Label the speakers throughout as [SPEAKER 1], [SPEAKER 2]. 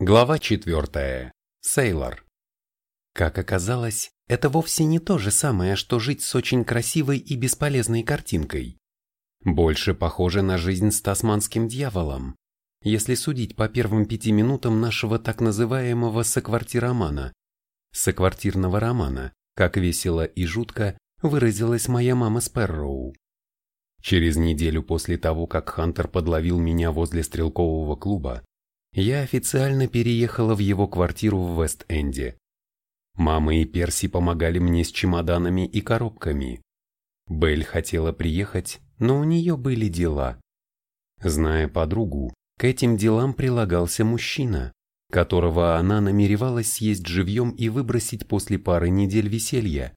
[SPEAKER 1] Глава 4. Сейлор. Как оказалось, это вовсе не то же самое, что жить с очень красивой и бесполезной картинкой. Больше похоже на жизнь с тасманским дьяволом, если судить по первым пяти минутам нашего так называемого соквартиромана. Соквартирного романа, как весело и жутко выразилась моя мама Сперроу. Через неделю после того, как Хантер подловил меня возле стрелкового клуба, я официально переехала в его квартиру в Вест-Энде. Мама и Перси помогали мне с чемоданами и коробками. Белль хотела приехать, но у нее были дела. Зная подругу, к этим делам прилагался мужчина, которого она намеревалась съесть живьем и выбросить после пары недель веселья.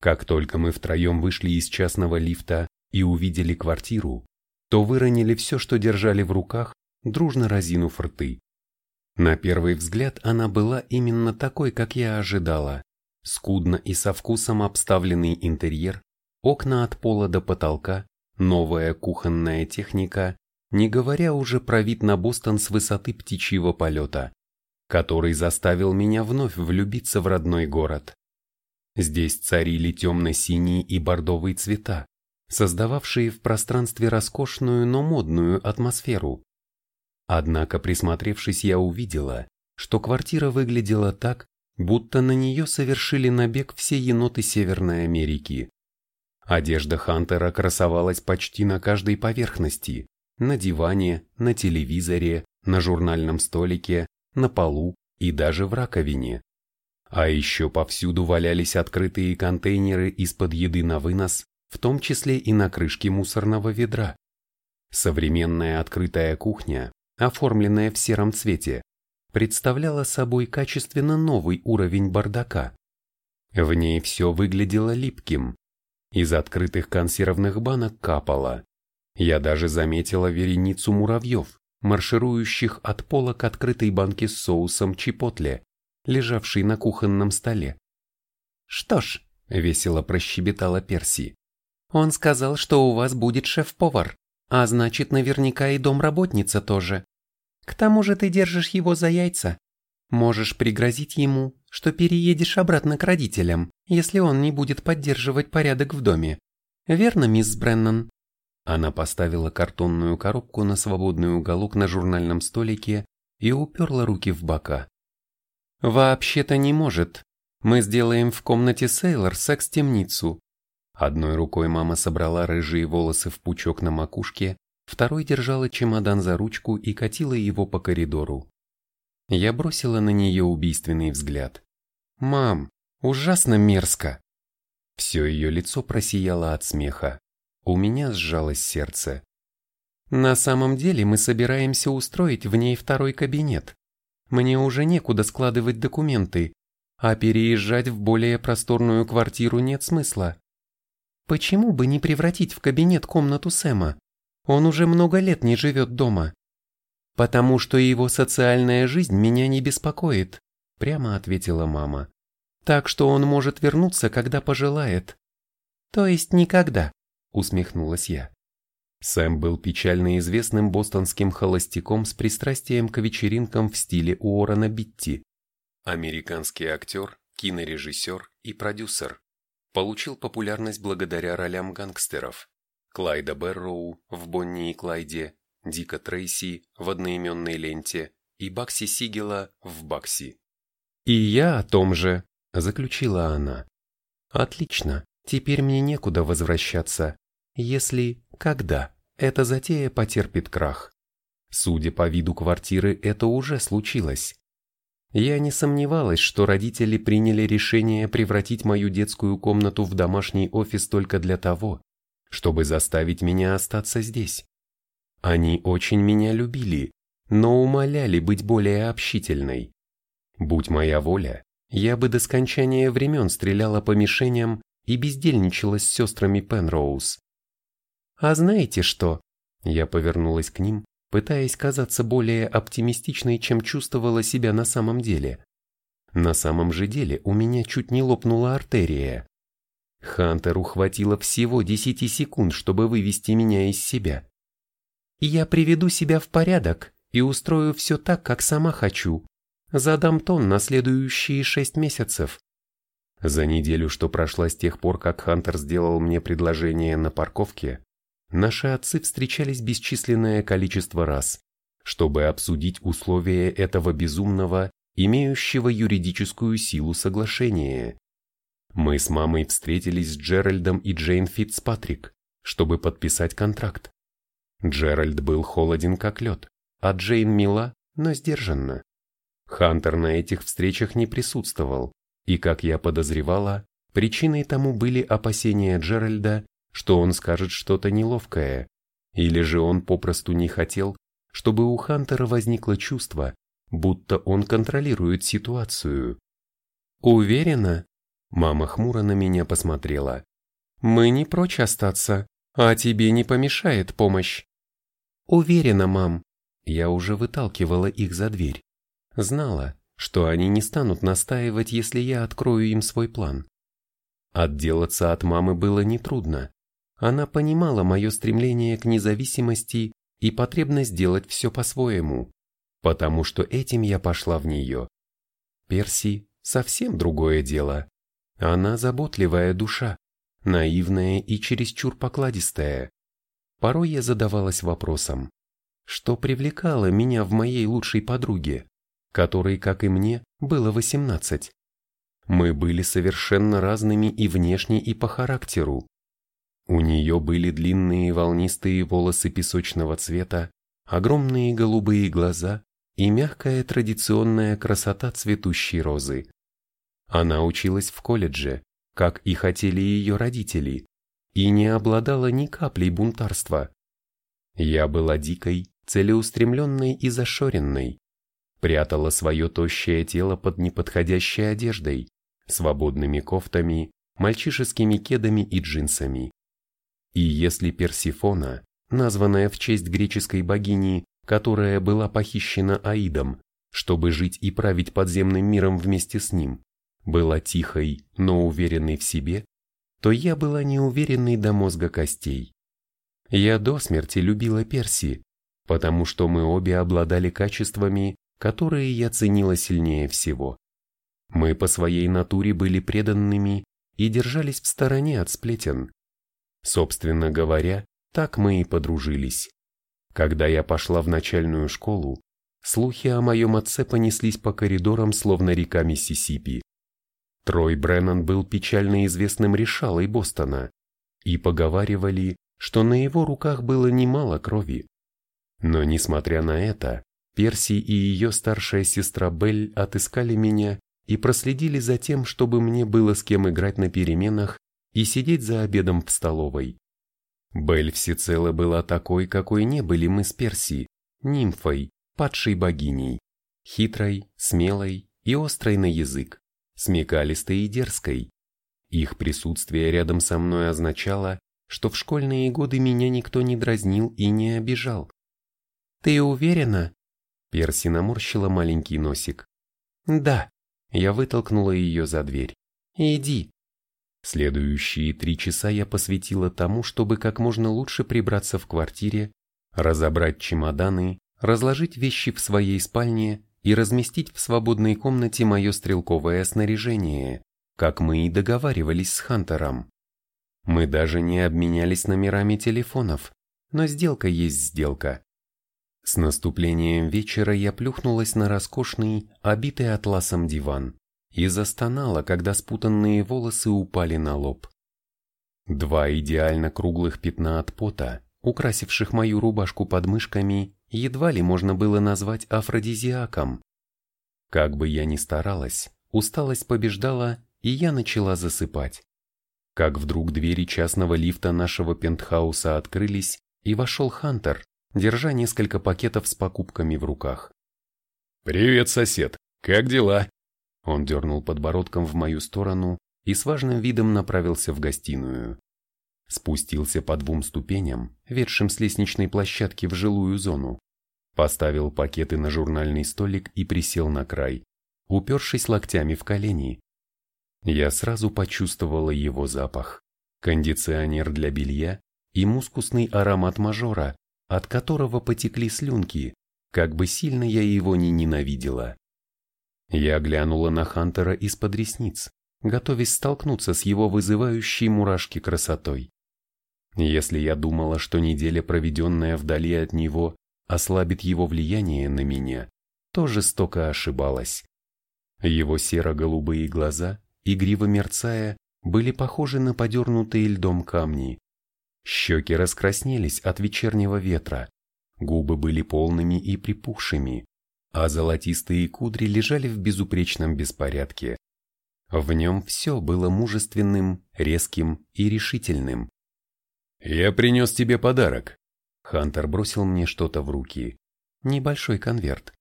[SPEAKER 1] Как только мы втроем вышли из частного лифта и увидели квартиру, то выронили все, что держали в руках, дружно разинув рты. На первый взгляд она была именно такой, как я ожидала. Скудно и со вкусом обставленный интерьер, окна от пола до потолка, новая кухонная техника, не говоря уже про вид на Бостон с высоты птичьего полета, который заставил меня вновь влюбиться в родной город. Здесь царили темно-синие и бордовые цвета, создававшие в пространстве роскошную, но модную атмосферу. Однако, присмотревшись, я увидела, что квартира выглядела так, будто на нее совершили набег все еноты Северной Америки. Одежда Хантера красовалась почти на каждой поверхности, на диване, на телевизоре, на журнальном столике, на полу и даже в раковине. А еще повсюду валялись открытые контейнеры из-под еды на вынос, в том числе и на крышке мусорного ведра. Современная открытая кухня оформленная в сером цвете, представляла собой качественно новый уровень бардака. В ней все выглядело липким. Из открытых консервных банок капало. Я даже заметила вереницу муравьев, марширующих от пола к открытой банке с соусом чипотле, лежавшей на кухонном столе. «Что ж», — весело прощебетала Перси, — «он сказал, что у вас будет шеф-повар, а значит, наверняка и домработница тоже. К тому же ты держишь его за яйца. Можешь пригрозить ему, что переедешь обратно к родителям, если он не будет поддерживать порядок в доме. Верно, мисс Бреннан?» Она поставила картонную коробку на свободный уголок на журнальном столике и уперла руки в бока. «Вообще-то не может. Мы сделаем в комнате Сейлор секс-темницу». Одной рукой мама собрала рыжие волосы в пучок на макушке, второй держала чемодан за ручку и катила его по коридору. Я бросила на нее убийственный взгляд. «Мам, ужасно мерзко!» Все ее лицо просияло от смеха. У меня сжалось сердце. «На самом деле мы собираемся устроить в ней второй кабинет. Мне уже некуда складывать документы, а переезжать в более просторную квартиру нет смысла. Почему бы не превратить в кабинет комнату Сэма? Он уже много лет не живет дома. Потому что его социальная жизнь меня не беспокоит, прямо ответила мама. Так что он может вернуться, когда пожелает. То есть никогда, усмехнулась я. Сэм был печально известным бостонским холостяком с пристрастием к вечеринкам в стиле Уоррена Битти. Американский актер, кинорежиссер и продюсер. Получил популярность благодаря ролям гангстеров. Клайда Берроу в Бонни и Клайде, Дика Трейси в одноименной ленте и Бакси Сигела в Бакси. «И я о том же», — заключила она. «Отлично, теперь мне некуда возвращаться, если, когда, эта затея потерпит крах. Судя по виду квартиры, это уже случилось. Я не сомневалась, что родители приняли решение превратить мою детскую комнату в домашний офис только для того, чтобы заставить меня остаться здесь. Они очень меня любили, но умоляли быть более общительной. Будь моя воля, я бы до скончания времен стреляла по мишеням и бездельничала с сестрами Пенроуз. А знаете что? Я повернулась к ним, пытаясь казаться более оптимистичной, чем чувствовала себя на самом деле. На самом же деле у меня чуть не лопнула артерия. Хантеру хватило всего десяти секунд, чтобы вывести меня из себя. «Я приведу себя в порядок, и устрою все так, как сама хочу. Задам тон на следующие шесть месяцев. За неделю, что прошла с тех пор, как Хантер сделал мне предложение на парковке, наши отцы встречались бесчисленное количество раз, чтобы обсудить условия этого безумного, имеющего юридическую силу соглашения. Мы с мамой встретились с Джеральдом и Джейн Фитцпатрик, чтобы подписать контракт. Джеральд был холоден как лед, а Джейн мила, но сдержанна. Хантер на этих встречах не присутствовал, и, как я подозревала, причиной тому были опасения Джеральда, что он скажет что-то неловкое, или же он попросту не хотел, чтобы у Хантера возникло чувство, будто он контролирует ситуацию. «Уверена?» Мама хмуро на меня посмотрела. «Мы не прочь остаться, а тебе не помешает помощь». «Уверена, мам». Я уже выталкивала их за дверь. Знала, что они не станут настаивать, если я открою им свой план. Отделаться от мамы было нетрудно. Она понимала мое стремление к независимости и потребность делать все по-своему, потому что этим я пошла в нее. Перси – совсем другое дело. Она заботливая душа, наивная и чересчур покладистая. Порой я задавалась вопросом, что привлекало меня в моей лучшей подруге, которой, как и мне, было 18. Мы были совершенно разными и внешне, и по характеру. У нее были длинные волнистые волосы песочного цвета, огромные голубые глаза и мягкая традиционная красота цветущей розы. Она училась в колледже, как и хотели ее родители, и не обладала ни каплей бунтарства. Я была дикой, целеустремленной и зашоренной, прятала свое тощее тело под неподходящей одеждой, свободными кофтами, мальчишескими кедами и джинсами. И если Персифона, названная в честь греческой богини, которая была похищена Аидом, чтобы жить и править подземным миром вместе с ним, была тихой, но уверенной в себе, то я была неуверенной до мозга костей. Я до смерти любила Перси, потому что мы обе обладали качествами, которые я ценила сильнее всего. Мы по своей натуре были преданными и держались в стороне от сплетен. Собственно говоря, так мы и подружились. Когда я пошла в начальную школу, слухи о моем отце понеслись по коридорам, словно река Миссисипи. Трой Бреннан был печально известным решалой Бостона, и поговаривали, что на его руках было немало крови. Но несмотря на это, Перси и ее старшая сестра Белль отыскали меня и проследили за тем, чтобы мне было с кем играть на переменах и сидеть за обедом в столовой. Белль всецело была такой, какой не были мы с Перси, нимфой, падшей богиней, хитрой, смелой и острой на язык, смекалистой и дерзкой. Их присутствие рядом со мной означало, что в школьные годы меня никто не дразнил и не обижал. «Ты уверена?» Перси наморщила маленький носик. «Да», я вытолкнула ее за дверь. «Иди, Следующие три часа я посвятила тому, чтобы как можно лучше прибраться в квартире, разобрать чемоданы, разложить вещи в своей спальне и разместить в свободной комнате мое стрелковое снаряжение, как мы и договаривались с Хантером. Мы даже не обменялись номерами телефонов, но сделка есть сделка. С наступлением вечера я плюхнулась на роскошный, обитый атласом диван и застонала, когда спутанные волосы упали на лоб. Два идеально круглых пятна от пота, украсивших мою рубашку под мышками, едва ли можно было назвать афродизиаком. Как бы я ни старалась, усталость побеждала, и я начала засыпать. Как вдруг двери частного лифта нашего пентхауса открылись, и вошел Хантер, держа несколько пакетов с покупками в руках.
[SPEAKER 2] «Привет, сосед! Как дела?»
[SPEAKER 1] Он дернул подбородком в мою сторону и с важным видом направился в гостиную. Спустился по двум ступеням, ведшим с лестничной площадки в жилую зону. Поставил пакеты на журнальный столик и присел на край, упершись локтями в колени. Я сразу почувствовала его запах. Кондиционер для белья и мускусный аромат мажора, от которого потекли слюнки, как бы сильно я его ни ненавидела. Я глянула на Хантера из-под ресниц, готовясь столкнуться с его вызывающей мурашки красотой. Если я думала, что неделя, проведенная вдали от него, ослабит его влияние на меня, то жестоко ошибалась. Его серо-голубые глаза, игриво мерцая, были похожи на подернутые льдом камни. Щеки раскраснелись от вечернего ветра, губы были полными и припухшими, а золотистые кудри лежали в безупречном беспорядке. В нем все было мужественным, резким и решительным.
[SPEAKER 2] «Я принес тебе подарок».
[SPEAKER 1] Хантер бросил мне что-то в руки. Небольшой конверт.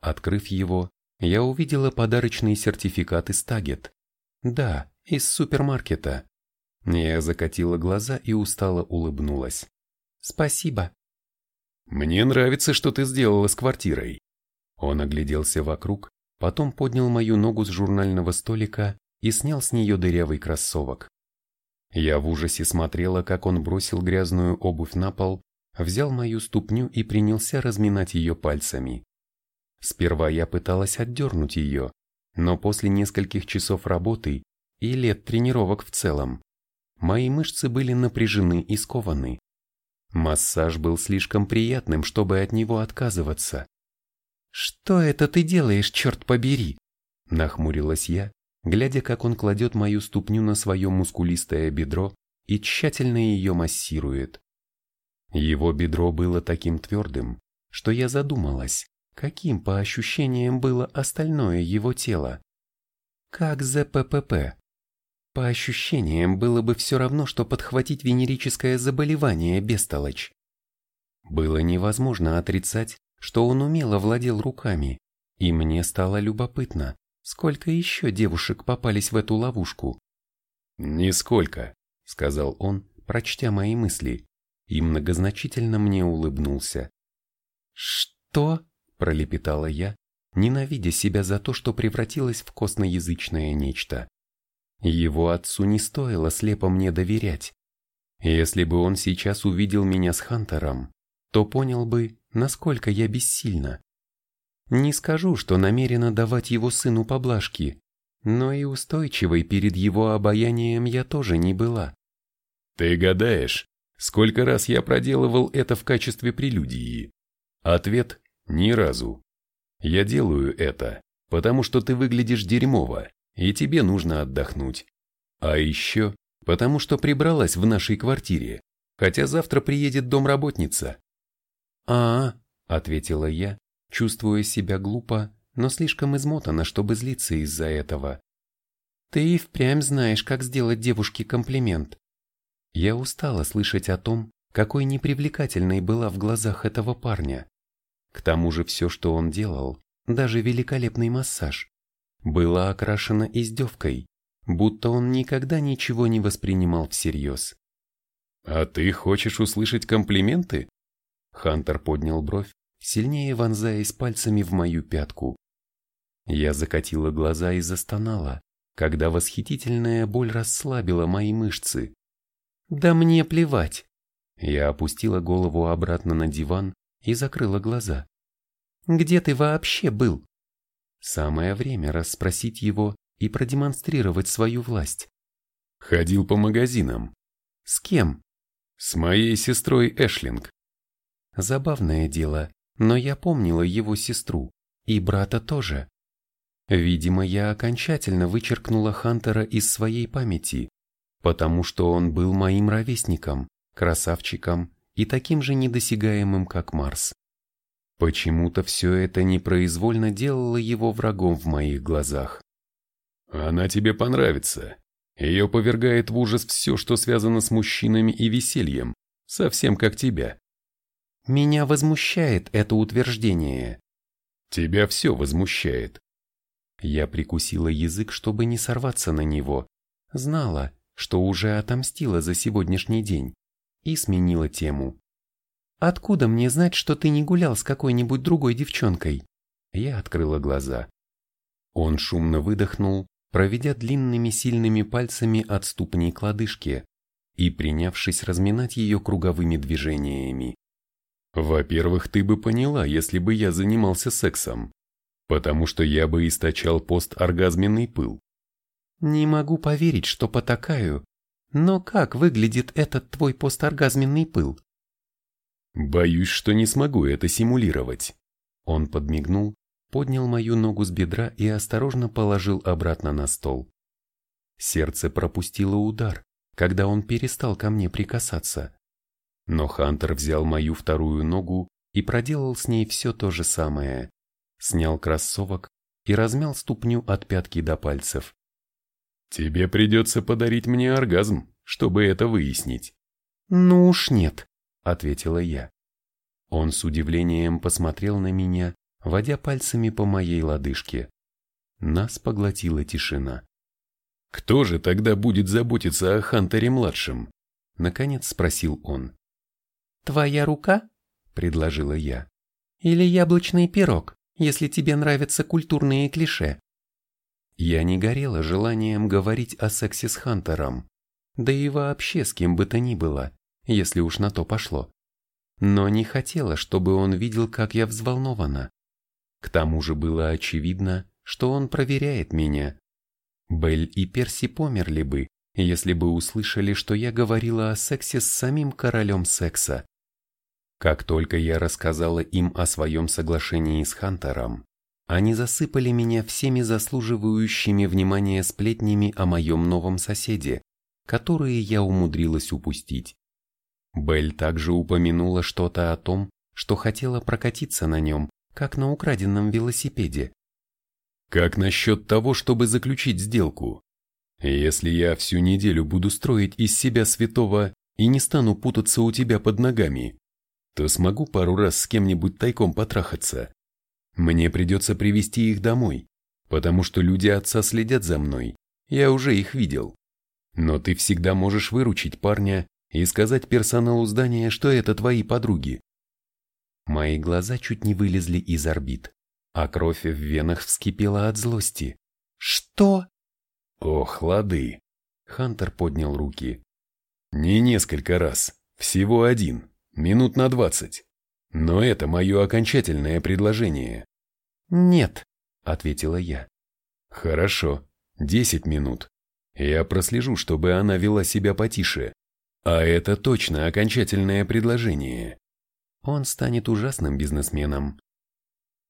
[SPEAKER 1] Открыв его, я увидела подарочный сертификат из Тагет. Да, из супермаркета. Я закатила глаза и устало улыбнулась. «Спасибо».
[SPEAKER 2] «Мне нравится, что ты сделала с квартирой».
[SPEAKER 1] Он огляделся вокруг, потом поднял мою ногу с журнального столика и снял с нее дырявый кроссовок. Я в ужасе смотрела, как он бросил грязную обувь на пол, взял мою ступню и принялся разминать ее пальцами. Сперва я пыталась отдернуть ее, но после нескольких часов работы и лет тренировок в целом, мои мышцы были напряжены и скованы. Массаж был слишком приятным, чтобы от него отказываться. «Что это ты делаешь, черт побери?» Нахмурилась я, глядя, как он кладет мою ступню на свое мускулистое бедро и тщательно ее массирует. Его бедро было таким твердым, что я задумалась, каким по ощущениям было остальное его тело. Как ЗППП. По ощущениям было бы все равно, что подхватить венерическое заболевание бестолочь. Было невозможно отрицать, что он умело владел руками, и мне стало любопытно, сколько еще девушек попались в эту ловушку.
[SPEAKER 2] «Нисколько», — сказал он, прочтя мои мысли, и многозначительно мне улыбнулся.
[SPEAKER 1] «Что?» — пролепетала я, ненавидя себя за то, что превратилась в косноязычное нечто. Его отцу не стоило слепо мне доверять. Если бы он сейчас увидел меня с Хантером, то понял бы, насколько я бессильна. Не скажу, что намерена давать его сыну поблажки, но и устойчивой перед его обаянием я тоже не была.
[SPEAKER 2] Ты гадаешь, сколько раз я проделывал это в качестве прелюдии? Ответ – ни разу. Я делаю это, потому что ты выглядишь дерьмово, и тебе нужно отдохнуть. А еще, потому что прибралась в нашей квартире, хотя завтра приедет домработница.
[SPEAKER 1] «А, — ответила я, чувствуя себя глупо, но слишком измотана, чтобы злиться из-за этого. «Ты и впрямь знаешь, как сделать девушке комплимент». Я устала слышать о том, какой непривлекательной была в глазах этого парня. К тому же все, что он делал, даже великолепный массаж, было окрашено издевкой, будто он никогда ничего не воспринимал всерьез.
[SPEAKER 2] «А ты хочешь услышать комплименты?»
[SPEAKER 1] Хантер поднял бровь, сильнее вонзаясь пальцами в мою пятку. Я закатила глаза и застонала, когда восхитительная боль расслабила мои мышцы. «Да мне плевать!» Я опустила голову обратно на диван и закрыла глаза. «Где ты вообще был?» Самое время расспросить его и продемонстрировать свою власть.
[SPEAKER 2] Ходил по магазинам.
[SPEAKER 1] С кем?
[SPEAKER 2] С моей сестрой Эшлинг.
[SPEAKER 1] Забавное дело, но я помнила его сестру, и брата тоже. Видимо, я окончательно вычеркнула Хантера из своей памяти, потому что он был моим ровесником, красавчиком и таким же недосягаемым, как Марс. Почему-то все это непроизвольно делало его врагом в моих глазах.
[SPEAKER 2] «Она тебе понравится. Ее повергает в ужас все, что связано с мужчинами и весельем, совсем как тебя»,
[SPEAKER 1] меня возмущает это утверждение.
[SPEAKER 2] Тебя все возмущает.
[SPEAKER 1] Я прикусила язык, чтобы не сорваться на него. Знала, что уже отомстила за сегодняшний день. И сменила тему. «Откуда мне знать, что ты не гулял с какой-нибудь другой девчонкой?» Я открыла глаза. Он шумно выдохнул, проведя длинными сильными пальцами от ступни к лодыжке и принявшись разминать ее круговыми движениями.
[SPEAKER 2] Во-первых, ты бы поняла, если бы я занимался сексом, потому что я бы источал посторгазменный пыл.
[SPEAKER 1] Не могу поверить, что потакаю, но как выглядит этот твой посторгазменный пыл?
[SPEAKER 2] Боюсь, что не смогу это симулировать.
[SPEAKER 1] Он подмигнул, поднял мою ногу с бедра и осторожно положил обратно на стол. Сердце пропустило удар, когда он перестал ко мне прикасаться. Но Хантер взял мою вторую ногу и проделал с ней все то же самое. Снял кроссовок и размял ступню от пятки до пальцев.
[SPEAKER 2] «Тебе придется подарить мне оргазм, чтобы это выяснить».
[SPEAKER 1] «Ну уж нет», — ответила я. Он с удивлением посмотрел на меня, водя пальцами по моей лодыжке. Нас поглотила тишина.
[SPEAKER 2] «Кто же тогда будет заботиться о Хантере-младшем?» — наконец спросил он.
[SPEAKER 1] «Твоя рука?» — предложила я. «Или яблочный пирог, если тебе нравятся культурные клише?» Я не горела желанием говорить о сексе с Хантером, да и вообще с кем бы то ни было, если уж на то пошло. Но не хотела, чтобы он видел, как я взволнована. К тому же было очевидно, что он проверяет меня. Белль и Перси померли бы, если бы услышали, что я говорила о сексе с самим королем секса. Как только я рассказала им о своем соглашении с Хантером, они засыпали меня всеми заслуживающими внимания сплетнями о моем новом соседе, которые я умудрилась упустить. Белль также упомянула что-то о том, что хотела прокатиться на нем, как на украденном велосипеде.
[SPEAKER 2] «Как насчет того, чтобы заключить сделку? Если я всю неделю буду строить из себя святого и не стану путаться у тебя под ногами, то смогу пару раз с кем-нибудь тайком потрахаться. Мне придется привести их домой, потому что люди отца следят за мной, я уже их видел. Но ты всегда можешь выручить парня и сказать персоналу здания, что это твои подруги.
[SPEAKER 1] Мои глаза чуть не вылезли из орбит, а кровь в венах вскипела от злости. «Что?»
[SPEAKER 2] «Ох, лады!»
[SPEAKER 1] Хантер поднял руки.
[SPEAKER 2] «Не несколько раз, всего один минут на двадцать. Но это мое окончательное предложение.
[SPEAKER 1] Нет, ответила я.
[SPEAKER 2] Хорошо, десять минут. Я прослежу, чтобы она вела себя потише. А это точно окончательное предложение.
[SPEAKER 1] Он станет ужасным бизнесменом.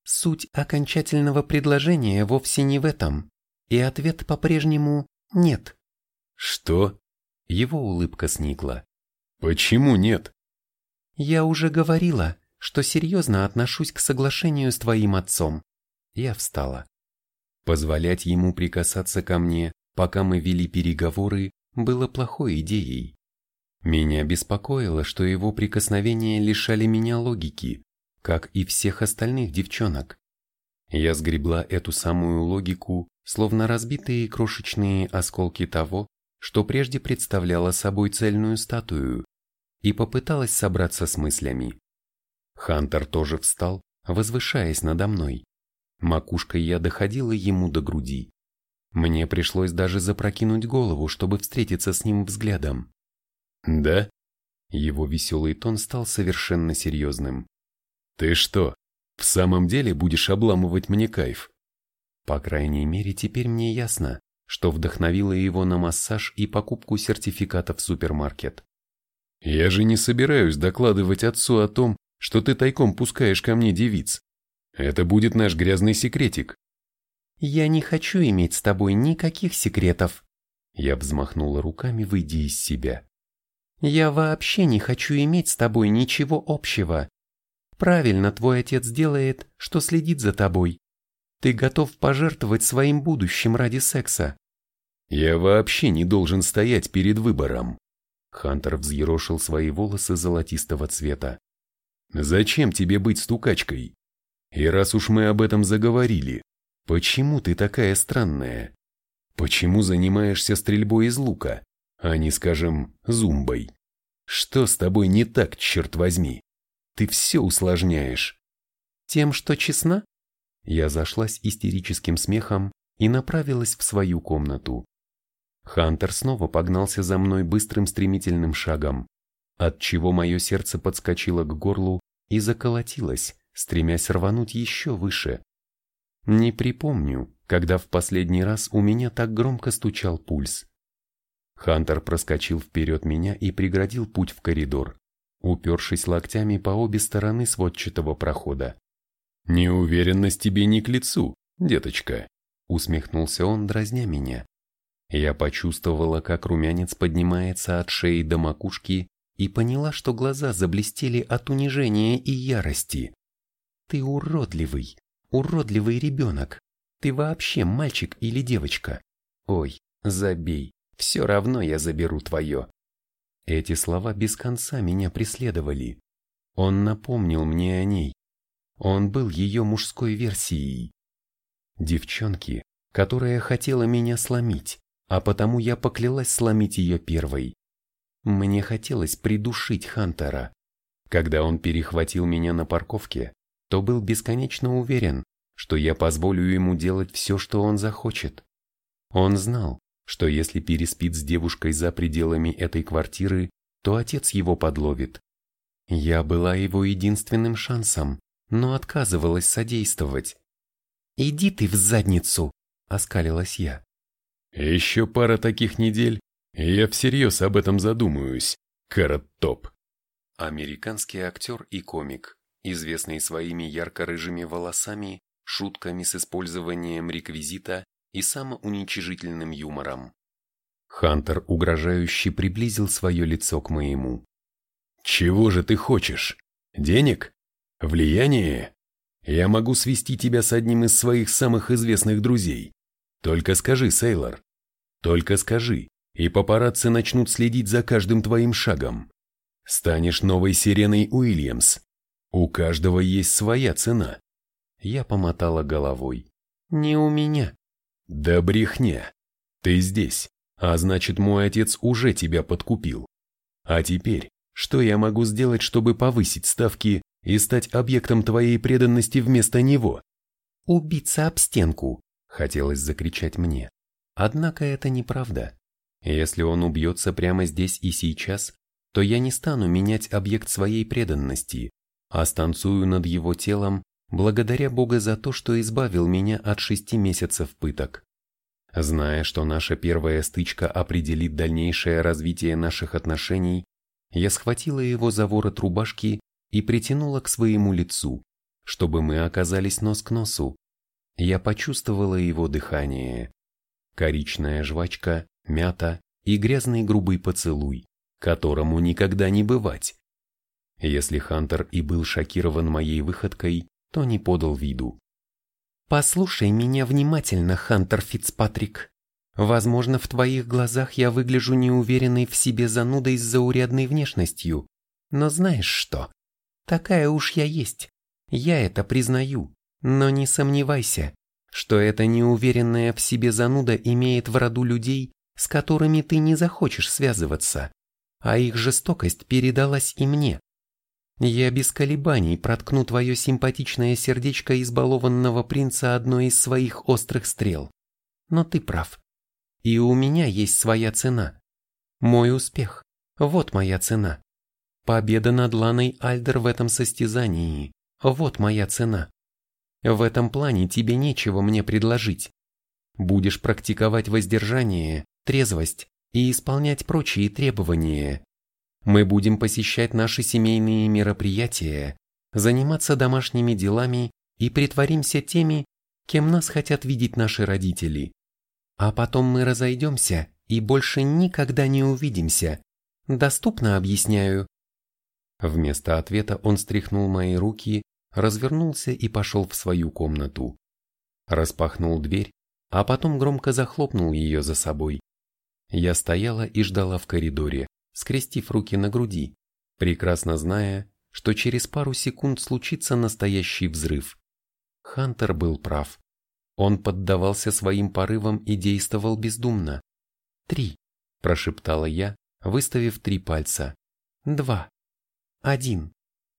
[SPEAKER 1] Суть окончательного предложения вовсе не в этом, и ответ по-прежнему нет.
[SPEAKER 2] Что?
[SPEAKER 1] Его улыбка сникла.
[SPEAKER 2] Почему нет?
[SPEAKER 1] Я уже говорила, что серьезно отношусь к соглашению с твоим отцом. Я встала. Позволять ему прикасаться ко мне, пока мы вели переговоры, было плохой идеей. Меня беспокоило, что его прикосновения лишали меня логики, как и всех остальных девчонок. Я сгребла эту самую логику, словно разбитые крошечные осколки того, что прежде представляло собой цельную статую, и попыталась собраться с мыслями. Хантер тоже встал, возвышаясь надо мной. Макушкой я доходила ему до груди. Мне пришлось даже запрокинуть голову, чтобы встретиться с ним взглядом.
[SPEAKER 2] «Да?»
[SPEAKER 1] Его веселый тон стал совершенно серьезным.
[SPEAKER 2] «Ты что, в самом деле будешь обламывать мне кайф?»
[SPEAKER 1] По крайней мере, теперь мне ясно, что вдохновило его на массаж и покупку сертификата в супермаркет.
[SPEAKER 2] Я же не собираюсь докладывать отцу о том, что ты тайком пускаешь ко мне девиц. Это будет наш грязный секретик.
[SPEAKER 1] Я не хочу иметь с тобой никаких секретов. Я взмахнула руками, выйдя из себя. Я вообще не хочу иметь с тобой ничего общего. Правильно твой отец делает, что следит за тобой. Ты готов пожертвовать своим будущим ради секса.
[SPEAKER 2] Я вообще не должен стоять перед выбором. Хантер взъерошил свои волосы золотистого цвета. «Зачем тебе быть стукачкой? И раз уж мы об этом заговорили, почему ты такая странная? Почему занимаешься стрельбой из лука, а не, скажем, зумбой? Что с тобой не так, черт возьми? Ты все усложняешь».
[SPEAKER 1] «Тем, что честна?» Я зашлась истерическим смехом и направилась в свою комнату. Хантер снова погнался за мной быстрым стремительным шагом, от чего мое сердце подскочило к горлу и заколотилось, стремясь рвануть еще выше. Не припомню, когда в последний раз у меня так громко стучал пульс. Хантер проскочил вперед меня и преградил путь в коридор, упершись локтями по обе стороны сводчатого прохода.
[SPEAKER 2] «Неуверенность тебе не к лицу, деточка», —
[SPEAKER 1] усмехнулся он, дразня меня. Я почувствовала, как румянец поднимается от шеи до макушки и поняла, что глаза заблестели от унижения и ярости. «Ты уродливый, уродливый ребенок. Ты вообще мальчик или девочка? Ой, забей, все равно я заберу твое». Эти слова без конца меня преследовали. Он напомнил мне о ней. Он был ее мужской версией. Девчонки, которая хотела меня сломить, а потому я поклялась сломить ее первой. Мне хотелось придушить Хантера. Когда он перехватил меня на парковке, то был бесконечно уверен, что я позволю ему делать все, что он захочет. Он знал, что если переспит с девушкой за пределами этой квартиры, то отец его подловит. Я была его единственным шансом, но отказывалась содействовать. «Иди ты в задницу!» – оскалилась я.
[SPEAKER 2] «Еще пара таких недель, и я всерьез об этом задумаюсь, Карат Топ».
[SPEAKER 1] Американский актер и комик, известный своими ярко-рыжими волосами, шутками с использованием реквизита и самоуничижительным юмором. Хантер угрожающе приблизил свое лицо к моему.
[SPEAKER 2] «Чего же ты хочешь? Денег? Влияние? Я могу свести тебя с одним из своих самых известных друзей. Только скажи, Сейлор. Только скажи, и папарацци начнут следить за каждым твоим шагом. Станешь новой сиреной Уильямс. У каждого есть своя цена.
[SPEAKER 1] Я помотала головой. Не у меня.
[SPEAKER 2] Да брехня. Ты здесь, а значит мой отец уже тебя подкупил. А теперь, что я могу сделать, чтобы повысить ставки и стать объектом твоей преданности вместо него?
[SPEAKER 1] Убиться об стенку, хотелось закричать мне. Однако это неправда. Если он убьется прямо здесь и сейчас, то я не стану менять объект своей преданности, а станцую над его телом благодаря Бога за то, что избавил меня от шести месяцев пыток. Зная, что наша первая стычка определит дальнейшее развитие наших отношений, я схватила его за ворот рубашки и притянула к своему лицу, чтобы мы оказались нос к носу. Я почувствовала его дыхание. Коричная жвачка, мята и грязный грубый поцелуй, которому никогда не бывать. Если Хантер и был шокирован моей выходкой, то не подал виду. «Послушай меня внимательно, Хантер Фицпатрик. Возможно, в твоих глазах я выгляжу неуверенной в себе занудой с заурядной внешностью. Но знаешь что? Такая уж я есть. Я это признаю. Но не сомневайся, что эта неуверенная в себе зануда имеет в роду людей, с которыми ты не захочешь связываться, а их жестокость передалась и мне. Я без колебаний проткну твое симпатичное сердечко избалованного принца одной из своих острых стрел. Но ты прав. И у меня есть своя цена. Мой успех. Вот моя цена. Победа над Ланой Альдер в этом состязании. Вот моя цена. В этом плане тебе нечего мне предложить. Будешь практиковать воздержание, трезвость и исполнять прочие требования, мы будем посещать наши семейные мероприятия, заниматься домашними делами и притворимся теми, кем нас хотят видеть наши родители. А потом мы разойдемся и больше никогда не увидимся. Доступно объясняю. Вместо ответа он стряхнул мои руки, развернулся и пошел в свою комнату. Распахнул дверь, а потом громко захлопнул ее за собой. Я стояла и ждала в коридоре скрестив руки на груди, прекрасно зная, что через пару секунд случится настоящий взрыв. Хантер был прав. Он поддавался своим порывам и действовал бездумно. «Три», – прошептала я, выставив три пальца. «Два. Один».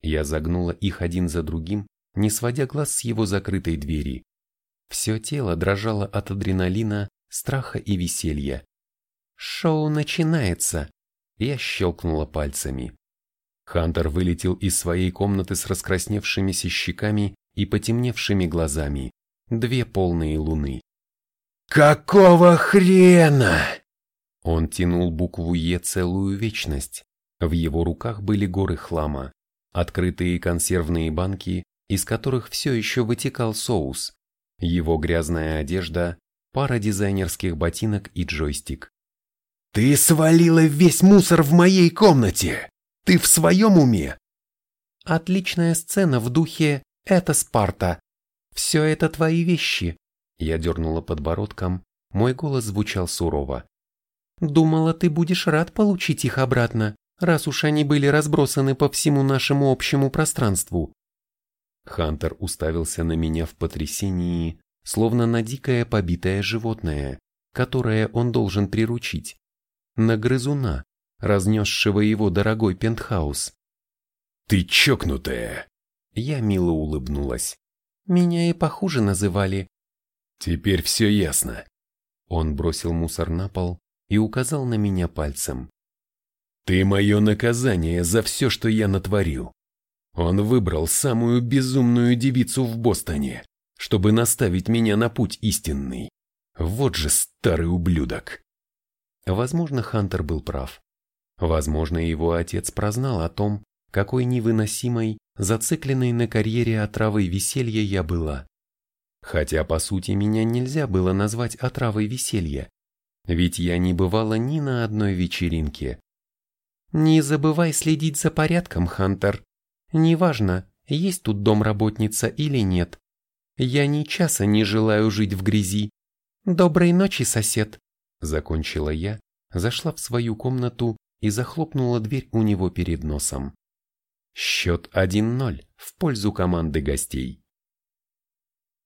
[SPEAKER 1] Я загнула их один за другим, не сводя глаз с его закрытой двери. Все тело дрожало от адреналина, страха и веселья. «Шоу начинается!» Я щелкнула пальцами. Хантер вылетел из своей комнаты с раскрасневшимися щеками и потемневшими глазами. Две полные луны. «Какого хрена?» Он тянул букву «Е» целую вечность. В его руках были горы хлама, открытые консервные банки, из которых все еще вытекал соус, его грязная одежда, пара дизайнерских ботинок и джойстик. «Ты свалила весь мусор в моей комнате! Ты в своем уме?» Отличная сцена в духе «Это Спарта». Все это твои вещи. Я дернула подбородком, мой голос звучал сурово. Думала, ты будешь рад получить их обратно, раз уж они были разбросаны по всему нашему общему пространству. Хантер уставился на меня в потрясении, словно на дикое побитое животное, которое он должен приручить. На грызуна, разнесшего его дорогой пентхаус. «Ты чокнутая!» Я мило улыбнулась. «Меня и похуже называли». «Теперь все ясно». Он бросил мусор на пол и указал на меня пальцем. «Ты мое наказание за все, что я натворил. Он выбрал самую безумную девицу в Бостоне, чтобы наставить меня на путь истинный. Вот же старый ублюдок. Возможно, Хантер был прав. Возможно, его отец прознал о том, какой невыносимой, зацикленной на карьере отравой веселья я была. Хотя, по сути, меня нельзя было назвать отравой веселья, ведь я не бывала ни на одной вечеринке. «Не забывай следить за порядком, Хантер», Неважно, есть тут домработница или нет. Я ни часа не желаю жить в грязи. Доброй ночи, сосед. Закончила я, зашла в свою комнату и захлопнула дверь у него перед носом. Счет 1-0 в пользу команды гостей.